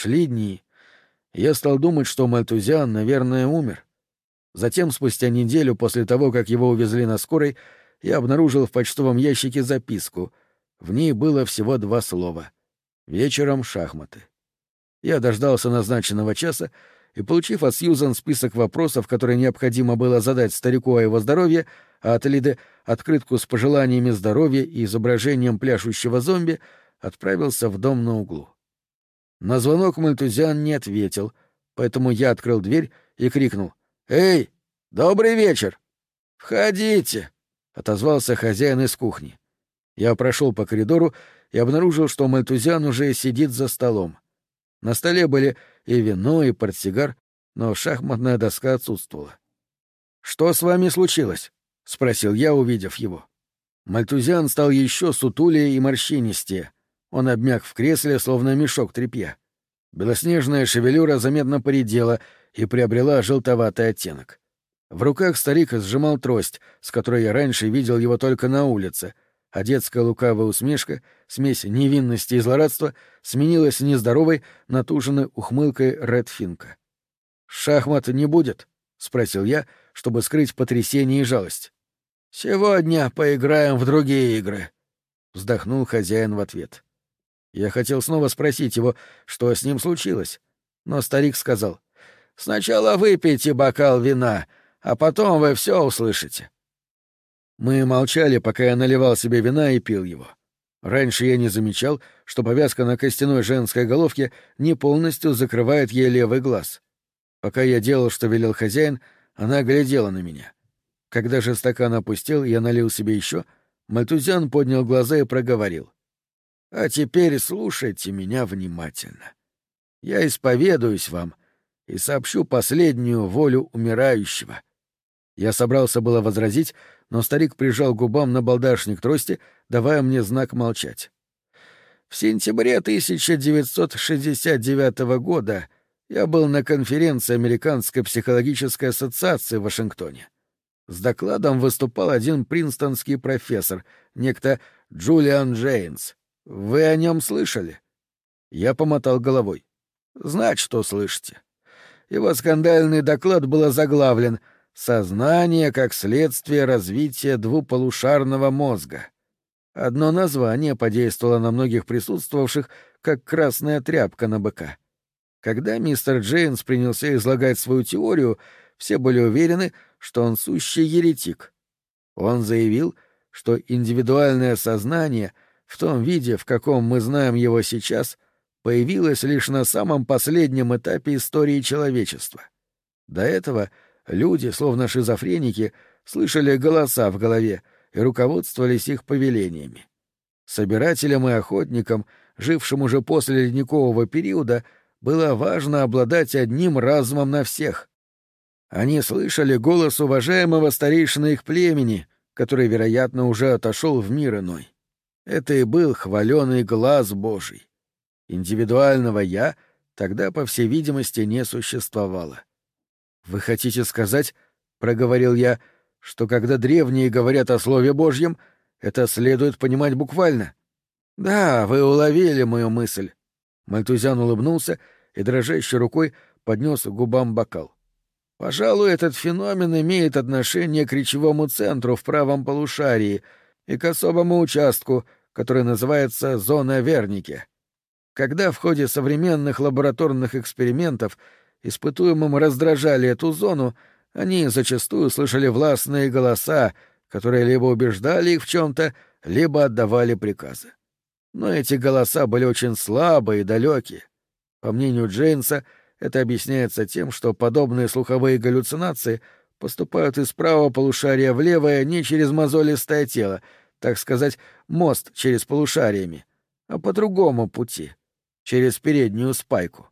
Шли дни. Я стал думать, что Мальтузиан, наверное, умер. Затем, спустя неделю после того, как его увезли на скорой, я обнаружил в почтовом ящике записку. В ней было всего два слова. Вечером шахматы. Я дождался назначенного часа и, получив от Сьюзан список вопросов, которые необходимо было задать старику о его здоровье, а от Лиды открытку с пожеланиями здоровья и изображением пляшущего зомби, отправился в дом на углу. На звонок Мальтузиан не ответил, поэтому я открыл дверь и крикнул «Эй, добрый вечер!» «Входите!» — отозвался хозяин из кухни. Я прошел по коридору и обнаружил, что Мальтузиан уже сидит за столом. На столе были и вино, и портсигар, но шахматная доска отсутствовала. «Что с вами случилось?» — спросил я, увидев его. Мальтузиан стал еще сутулее и морщинистее. Он обмяк в кресле, словно мешок тряпья. Белоснежная шевелюра заметно поредела и приобрела желтоватый оттенок. В руках старик сжимал трость, с которой я раньше видел его только на улице, а детская лукавая усмешка, смесь невинности и злорадства, сменилась нездоровой, натуженной ухмылкой Редфинка. «Шахмат не будет?» — спросил я, чтобы скрыть потрясение и жалость. «Сегодня поиграем в другие игры», — вздохнул хозяин в ответ. Я хотел снова спросить его, что с ним случилось, но старик сказал, «Сначала выпейте бокал вина, а потом вы все услышите». Мы молчали, пока я наливал себе вина и пил его. Раньше я не замечал, что повязка на костяной женской головке не полностью закрывает ей левый глаз. Пока я делал, что велел хозяин, она глядела на меня. Когда же стакан опустил, я налил себе еще, Мальтузян поднял глаза и проговорил. «А теперь слушайте меня внимательно. Я исповедуюсь вам и сообщу последнюю волю умирающего. Я собрался было возразить, но старик прижал губам на балдашник трости, давая мне знак молчать. В сентябре 1969 года я был на конференции Американской психологической ассоциации в Вашингтоне. С докладом выступал один принстонский профессор, некто Джулиан Джейнс. Вы о нем слышали? Я помотал головой. Знать, что слышите. Его скандальный доклад был озаглавлен «Сознание как следствие развития двуполушарного мозга». Одно название подействовало на многих присутствовавших, как красная тряпка на быка. Когда мистер Джейнс принялся излагать свою теорию, все были уверены, что он сущий еретик. Он заявил, что индивидуальное сознание в том виде, в каком мы знаем его сейчас, появилось лишь на самом последнем этапе истории человечества. До этого люди, словно шизофреники, слышали голоса в голове и руководствовались их повелениями. Собирателям и охотникам, жившим уже после ледникового периода, было важно обладать одним разумом на всех. Они слышали голос уважаемого старейшины их племени, который, вероятно, уже отошел в мир иной. Это и был хваленый глаз Божий. Индивидуального «я» тогда, по всей видимости, не существовало. «Вы хотите сказать, — проговорил я, — что когда древние говорят о Слове Божьем, это следует понимать буквально?» «Да, вы уловили мою мысль». Мальтузян улыбнулся и дрожащей рукой поднес к губам бокал. Пожалуй, этот феномен имеет отношение к речевому центру в правом полушарии и к особому участку, который называется зона Верники. Когда в ходе современных лабораторных экспериментов испытуемым раздражали эту зону, они зачастую слышали властные голоса, которые либо убеждали их в чем-то, либо отдавали приказы. Но эти голоса были очень слабые и далекие. По мнению Джейнса, это объясняется тем, что подобные слуховые галлюцинации поступают из правого полушария в левое не через мозолистое тело, так сказать, мост через полушариями, а по другому пути, через переднюю спайку.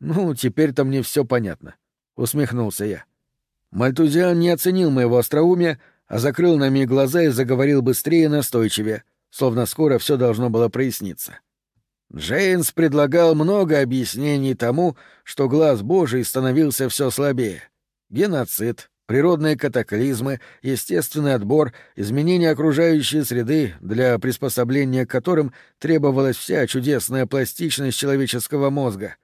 «Ну, теперь-то мне все понятно», — усмехнулся я. Мальтузиан не оценил моего остроумия, а закрыл на миг глаза и заговорил быстрее и настойчивее, словно скоро все должно было проясниться. — Джейнс предлагал много объяснений тому, что глаз Божий становился все слабее. Геноцид, природные катаклизмы, естественный отбор, изменение окружающей среды, для приспособления к которым требовалась вся чудесная пластичность человеческого мозга,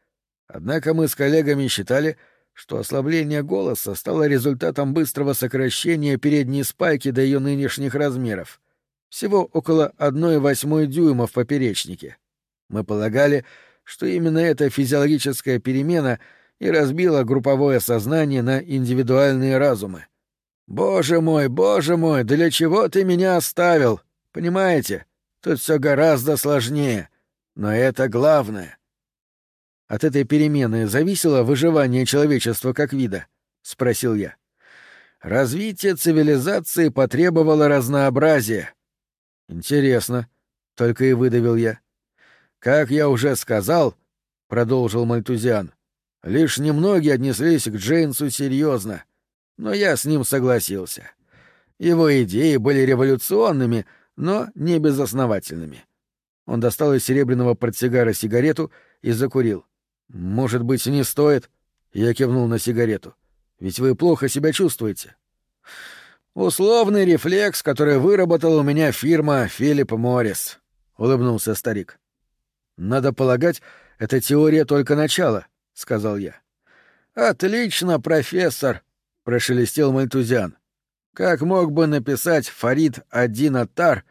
Однако мы с коллегами считали, что ослабление голоса стало результатом быстрого сокращения передней спайки до ее нынешних размеров. Всего около 1,8 дюйма в поперечнике. Мы полагали, что именно эта физиологическая перемена и разбила групповое сознание на индивидуальные разумы. «Боже мой, боже мой, для чего ты меня оставил? Понимаете, тут все гораздо сложнее. Но это главное. От этой перемены зависело выживание человечества как вида? — спросил я. Развитие цивилизации потребовало разнообразия. Интересно, — только и выдавил я. Как я уже сказал, — продолжил Мальтузиан, — лишь немногие отнеслись к Джейнсу серьезно, но я с ним согласился. Его идеи были революционными, но не безосновательными. Он достал из серебряного портсигара сигарету и закурил. «Может быть, не стоит?» — я кивнул на сигарету. «Ведь вы плохо себя чувствуете». «Условный рефлекс, который выработала у меня фирма Филипп Моррис», — улыбнулся старик. «Надо полагать, это теория только начала», — сказал я. «Отлично, профессор», — прошелестел Мальтузиан. «Как мог бы написать Фарид Один Аттар,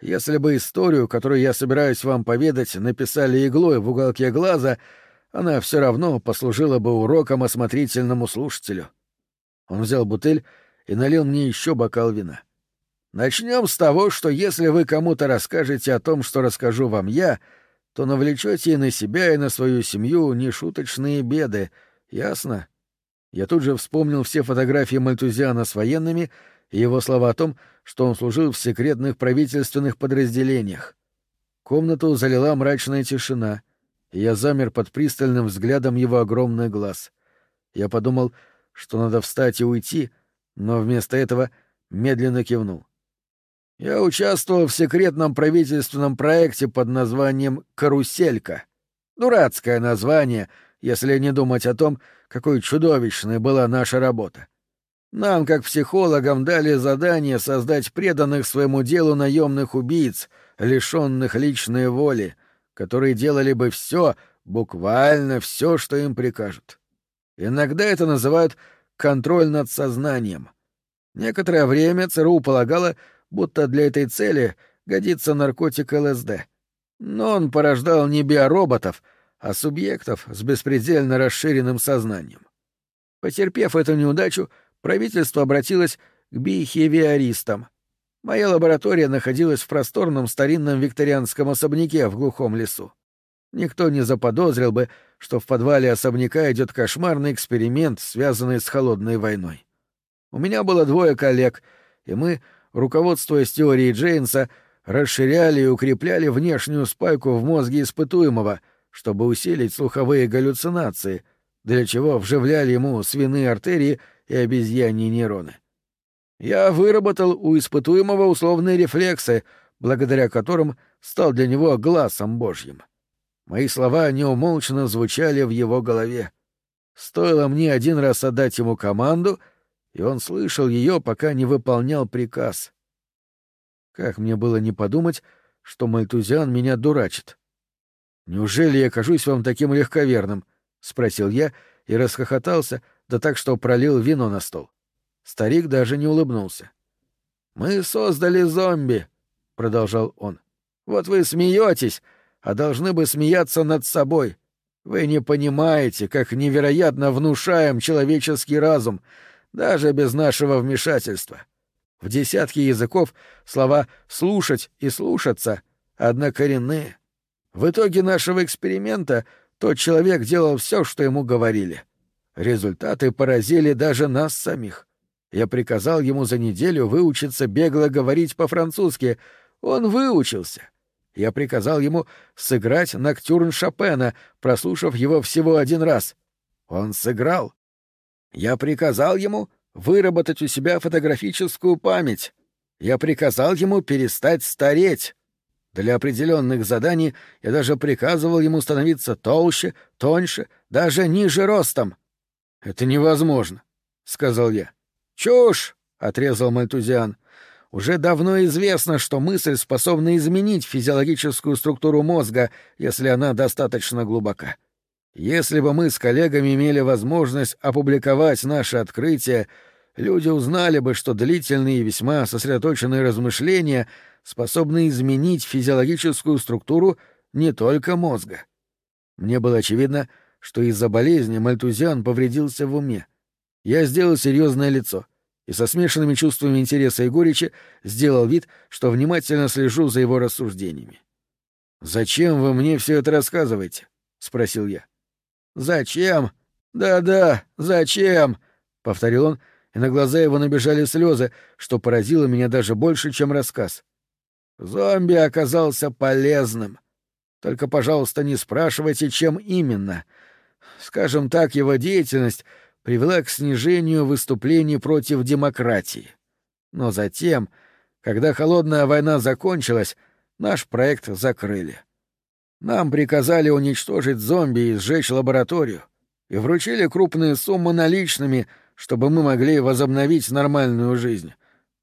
если бы историю, которую я собираюсь вам поведать, написали иглой в уголке глаза, — она все равно послужила бы уроком осмотрительному слушателю. Он взял бутыль и налил мне еще бокал вина. Начнем с того, что если вы кому-то расскажете о том, что расскажу вам я, то навлечете и на себя, и на свою семью нешуточные беды. Ясно? Я тут же вспомнил все фотографии Мальтузиана с военными и его слова о том, что он служил в секретных правительственных подразделениях. Комнату залила мрачная тишина — и я замер под пристальным взглядом его огромных глаз. Я подумал, что надо встать и уйти, но вместо этого медленно кивнул. Я участвовал в секретном правительственном проекте под названием «Каруселька». Дурацкое название, если не думать о том, какой чудовищной была наша работа. Нам, как психологам, дали задание создать преданных своему делу наемных убийц, лишенных личной воли — которые делали бы все, буквально все, что им прикажут. Иногда это называют контроль над сознанием. Некоторое время ЦРУ полагало, будто для этой цели годится наркотик ЛСД. Но он порождал не биороботов, а субъектов с беспредельно расширенным сознанием. Потерпев эту неудачу, правительство обратилось к бихевиористам, Моя лаборатория находилась в просторном старинном викторианском особняке в глухом лесу. Никто не заподозрил бы, что в подвале особняка идет кошмарный эксперимент, связанный с холодной войной. У меня было двое коллег, и мы, руководствуясь теорией Джейнса, расширяли и укрепляли внешнюю спайку в мозге испытуемого, чтобы усилить слуховые галлюцинации, для чего вживляли ему свиные артерии и обезьяньи нейроны. Я выработал у испытуемого условные рефлексы, благодаря которым стал для него глазом Божьим. Мои слова неумолчно звучали в его голове. Стоило мне один раз отдать ему команду, и он слышал ее, пока не выполнял приказ. Как мне было не подумать, что Мальтузиан меня дурачит? «Неужели я кажусь вам таким легковерным?» — спросил я и расхохотался, да так, что пролил вино на стол. Старик даже не улыбнулся. «Мы создали зомби», — продолжал он. «Вот вы смеетесь, а должны бы смеяться над собой. Вы не понимаете, как невероятно внушаем человеческий разум, даже без нашего вмешательства. В десятки языков слова «слушать» и «слушаться» однокоренные. В итоге нашего эксперимента тот человек делал все, что ему говорили. Результаты поразили даже нас самих. Я приказал ему за неделю выучиться бегло говорить по-французски. Он выучился. Я приказал ему сыграть ноктюрн Шопена, прослушав его всего один раз. Он сыграл. Я приказал ему выработать у себя фотографическую память. Я приказал ему перестать стареть. Для определенных заданий я даже приказывал ему становиться толще, тоньше, даже ниже ростом. — Это невозможно, — сказал я. «Чушь!» — отрезал Мальтузиан. «Уже давно известно, что мысль способна изменить физиологическую структуру мозга, если она достаточно глубока. Если бы мы с коллегами имели возможность опубликовать наше открытие, люди узнали бы, что длительные и весьма сосредоточенные размышления способны изменить физиологическую структуру не только мозга. Мне было очевидно, что из-за болезни Мальтузиан повредился в уме. Я сделал серьезное лицо и со смешанными чувствами интереса и горечи сделал вид, что внимательно слежу за его рассуждениями. «Зачем вы мне все это рассказываете?» — спросил я. «Зачем? Да-да, зачем?» — повторил он, и на глаза его набежали слезы, что поразило меня даже больше, чем рассказ. «Зомби оказался полезным. Только, пожалуйста, не спрашивайте, чем именно. Скажем так, его деятельность привела к снижению выступлений против демократии. Но затем, когда холодная война закончилась, наш проект закрыли. Нам приказали уничтожить зомби и сжечь лабораторию, и вручили крупные суммы наличными, чтобы мы могли возобновить нормальную жизнь,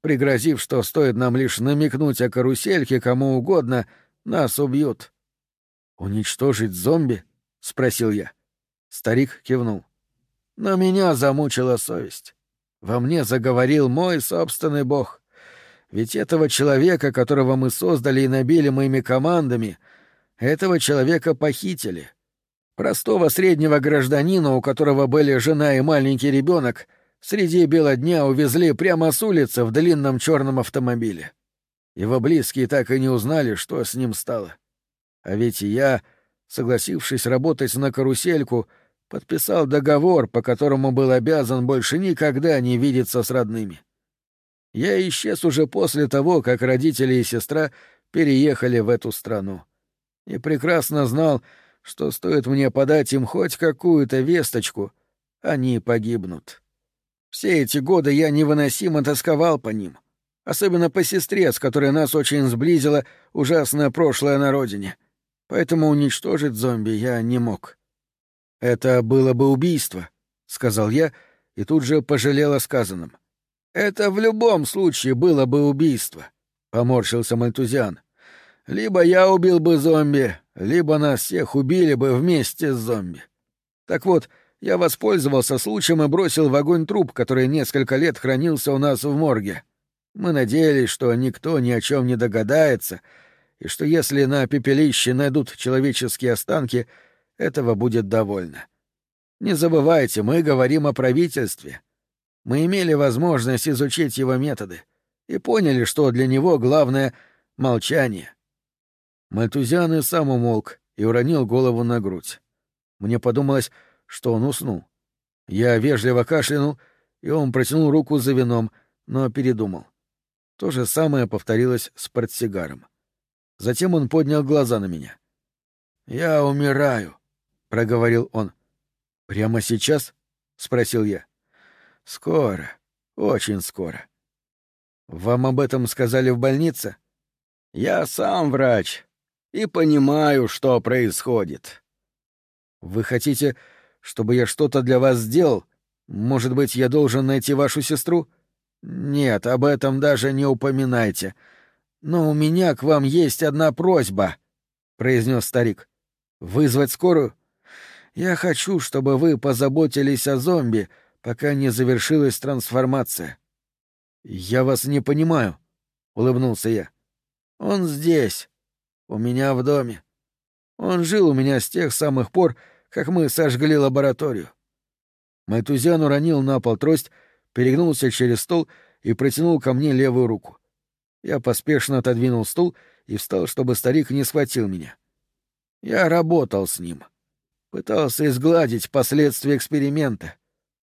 пригрозив, что стоит нам лишь намекнуть о карусельке кому угодно, нас убьют. «Уничтожить зомби?» — спросил я. Старик кивнул. «Но меня замучила совесть. Во мне заговорил мой собственный бог. Ведь этого человека, которого мы создали и набили моими командами, этого человека похитили. Простого среднего гражданина, у которого были жена и маленький ребенок, среди бела дня увезли прямо с улицы в длинном черном автомобиле. Его близкие так и не узнали, что с ним стало. А ведь и я, согласившись работать на карусельку, подписал договор, по которому был обязан больше никогда не видеться с родными. Я исчез уже после того, как родители и сестра переехали в эту страну и прекрасно знал, что стоит мне подать им хоть какую-то весточку, они погибнут. Все эти годы я невыносимо тосковал по ним, особенно по сестре, с которой нас очень сблизило ужасное прошлое на родине, поэтому уничтожить зомби я не мог. «Это было бы убийство», — сказал я, и тут же пожалел о сказанном. «Это в любом случае было бы убийство», — поморщился Мальтузиан. Либо я убил бы зомби, либо нас всех убили бы вместе с зомби. Так вот, я воспользовался случаем и бросил в огонь труп, который несколько лет хранился у нас в морге. Мы надеялись, что никто ни о чем не догадается, и что если на пепелище найдут человеческие останки, этого будет довольно. Не забывайте, мы говорим о правительстве. Мы имели возможность изучить его методы и поняли, что для него главное — молчание. Мальтузиан и сам умолк и уронил голову на грудь. Мне подумалось, что он уснул. Я вежливо кашлянул, и он протянул руку за вином, но передумал. То же самое повторилось с портсигаром. Затем он поднял глаза на меня. «Я умираю», — проговорил он. «Прямо сейчас?» — спросил я. «Скоро, очень скоро». «Вам об этом сказали в больнице?» «Я сам врач, и понимаю, что происходит. Вы хотите, чтобы я что-то для вас сделал? Может быть, я должен найти вашу сестру? Нет, об этом даже не упоминайте. Но у меня к вам есть одна просьба, произнес старик. Вызвать скорую? Я хочу, чтобы вы позаботились о зомби, пока не завершилась трансформация. Я вас не понимаю, улыбнулся я. Он здесь, у меня в доме. Он жил у меня с тех самых пор, как мы сожгли лабораторию. Майтузян уронил на пол трость, перегнулся через стол и протянул ко мне левую руку. Я поспешно отодвинул стул и встал, чтобы старик не схватил меня. Я работал с ним. Пытался изгладить последствия эксперимента.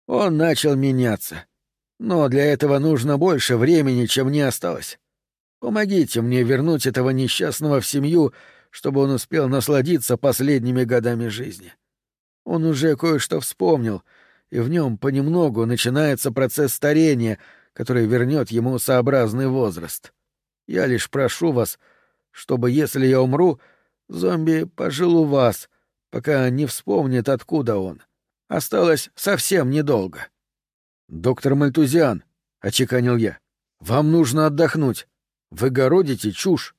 Он начал меняться. Но для этого нужно больше времени, чем мне осталось. Помогите мне вернуть этого несчастного в семью, чтобы он успел насладиться последними годами жизни. Он уже кое-что вспомнил, и в нем понемногу начинается процесс старения, который вернет ему сообразный возраст. Я лишь прошу вас, чтобы, если я умру, зомби пожил у вас, пока не вспомнит, откуда он. Осталось совсем недолго. — Доктор Мальтузиан, — очеканил я, — вам нужно отдохнуть. Вы городите чушь.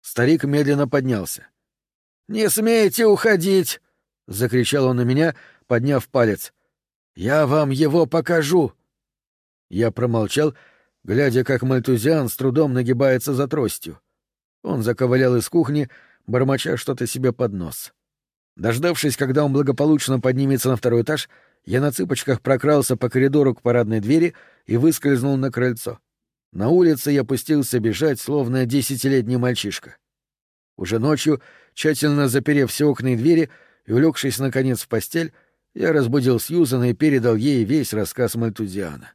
Старик медленно поднялся. «Не смейте уходить! — закричал он на меня, подняв палец. «Я вам его покажу!» Я промолчал, глядя, как мальтузиан с трудом нагибается за тростью. Он заковылял из кухни, бормоча что-то себе под нос. Дождавшись, когда он благополучно поднимется на второй этаж, я на цыпочках прокрался по коридору к парадной двери и выскользнул на крыльцо. На улице я пустился бежать, словно десятилетний мальчишка. Уже ночью, тщательно заперев все окна и двери и улегшись, наконец, в постель, я разбудил Сьюзан и передал ей весь рассказ Мальтузиана.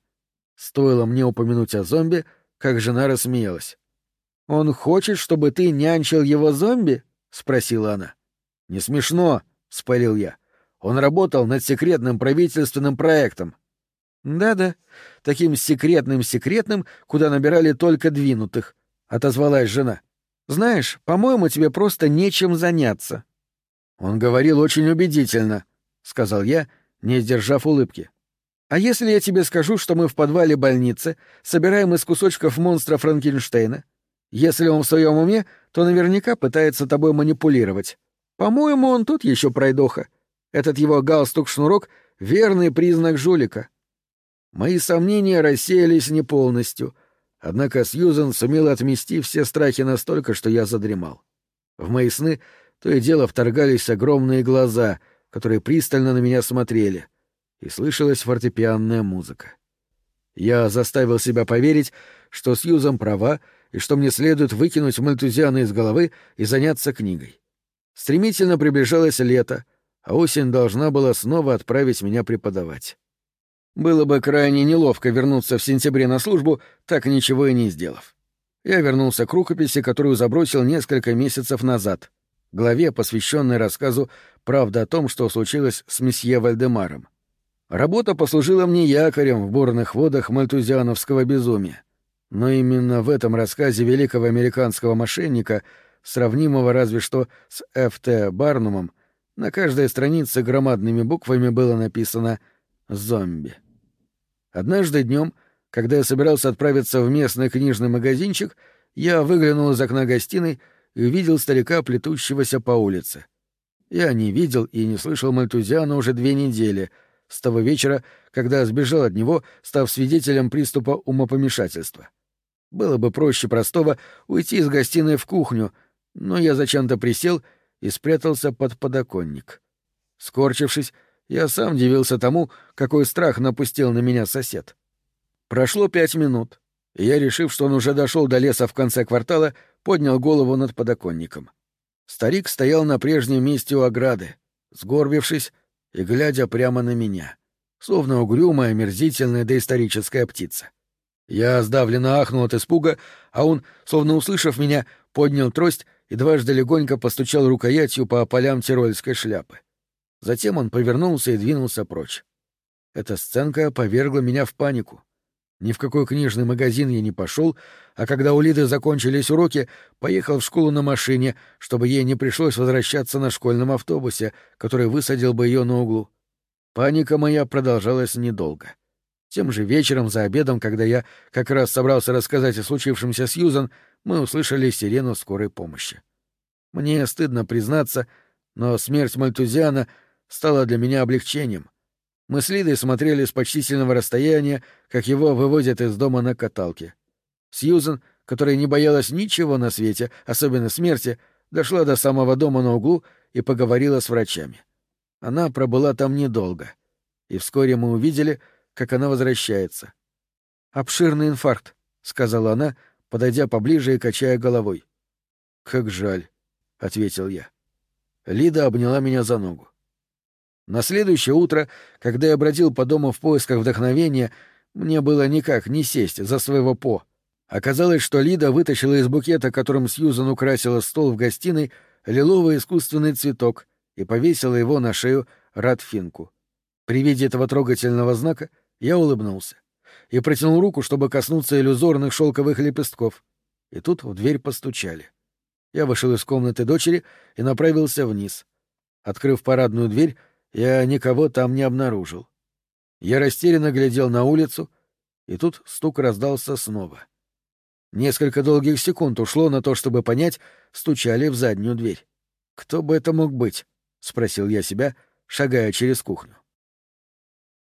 Стоило мне упомянуть о зомби, как жена рассмеялась. «Он хочет, чтобы ты нянчил его зомби?» — спросила она. «Не смешно», — спалил я. «Он работал над секретным правительственным проектом». «Да-да, таким секретным-секретным, куда набирали только двинутых», — отозвалась жена. «Знаешь, по-моему, тебе просто нечем заняться». «Он говорил очень убедительно», — сказал я, не сдержав улыбки. «А если я тебе скажу, что мы в подвале больницы собираем из кусочков монстра Франкенштейна? Если он в своем уме, то наверняка пытается тобой манипулировать. По-моему, он тут еще пройдоха. Этот его галстук-шнурок — верный признак жулика». Мои сомнения рассеялись не полностью, однако Сьюзен сумел отмести все страхи настолько, что я задремал. В мои сны то и дело вторгались огромные глаза, которые пристально на меня смотрели, и слышалась фортепианная музыка. Я заставил себя поверить, что Сьюзан права и что мне следует выкинуть Мальтузиана из головы и заняться книгой. Стремительно приближалось лето, а осень должна была снова отправить меня преподавать. Было бы крайне неловко вернуться в сентябре на службу, так ничего и не сделав. Я вернулся к рукописи, которую забросил несколько месяцев назад, главе, посвященной рассказу «Правда о том, что случилось с месье Вальдемаром». Работа послужила мне якорем в бурных водах мальтузиановского безумия. Но именно в этом рассказе великого американского мошенника, сравнимого разве что с Ф.Т. Барнумом, на каждой странице громадными буквами было написано «Зомби». Однажды днем, когда я собирался отправиться в местный книжный магазинчик, я выглянул из окна гостиной и увидел старика, плетущегося по улице. Я не видел и не слышал Мальтузиана уже две недели, с того вечера, когда сбежал от него, став свидетелем приступа умопомешательства. Было бы проще простого уйти из гостиной в кухню, но я зачем-то присел и спрятался под подоконник. Скорчившись, я сам дивился тому, какой страх напустил на меня сосед. Прошло пять минут, и я, решив, что он уже дошел до леса в конце квартала, поднял голову над подоконником. Старик стоял на прежнем месте у ограды, сгорбившись и глядя прямо на меня, словно угрюмая, мерзительная доисторическая птица. Я сдавленно ахнул от испуга, а он, словно услышав меня, поднял трость и дважды легонько постучал рукоятью по полям тирольской шляпы. Затем он повернулся и двинулся прочь. Эта сценка повергла меня в панику. Ни в какой книжный магазин я не пошел, а когда у Лиды закончились уроки, поехал в школу на машине, чтобы ей не пришлось возвращаться на школьном автобусе, который высадил бы ее на углу. Паника моя продолжалась недолго. Тем же вечером за обедом, когда я как раз собрался рассказать о случившемся с Юзан, мы услышали сирену скорой помощи. Мне стыдно признаться, но смерть Мальтузиана стала для меня облегчением — мы с Лидой смотрели с почтительного расстояния, как его выводят из дома на каталке. Сьюзен, которая не боялась ничего на свете, особенно смерти, дошла до самого дома на углу и поговорила с врачами. Она пробыла там недолго. И вскоре мы увидели, как она возвращается. «Обширный инфаркт», — сказала она, подойдя поближе и качая головой. «Как жаль», — ответил я. Лида обняла меня за ногу. На следующее утро, когда я бродил по дому в поисках вдохновения, мне было никак не сесть за своего По. Оказалось, что Лида вытащила из букета, которым Сьюзан украсила стол в гостиной, лиловый искусственный цветок и повесила его на шею Радфинку. При виде этого трогательного знака я улыбнулся и протянул руку, чтобы коснуться иллюзорных шелковых лепестков. И тут в дверь постучали. Я вышел из комнаты дочери и направился вниз. Открыв парадную дверь, я никого там не обнаружил. Я растерянно глядел на улицу, и тут стук раздался снова. Несколько долгих секунд ушло на то, чтобы понять, стучали в заднюю дверь. Кто бы это мог быть? — спросил я себя, шагая через кухню.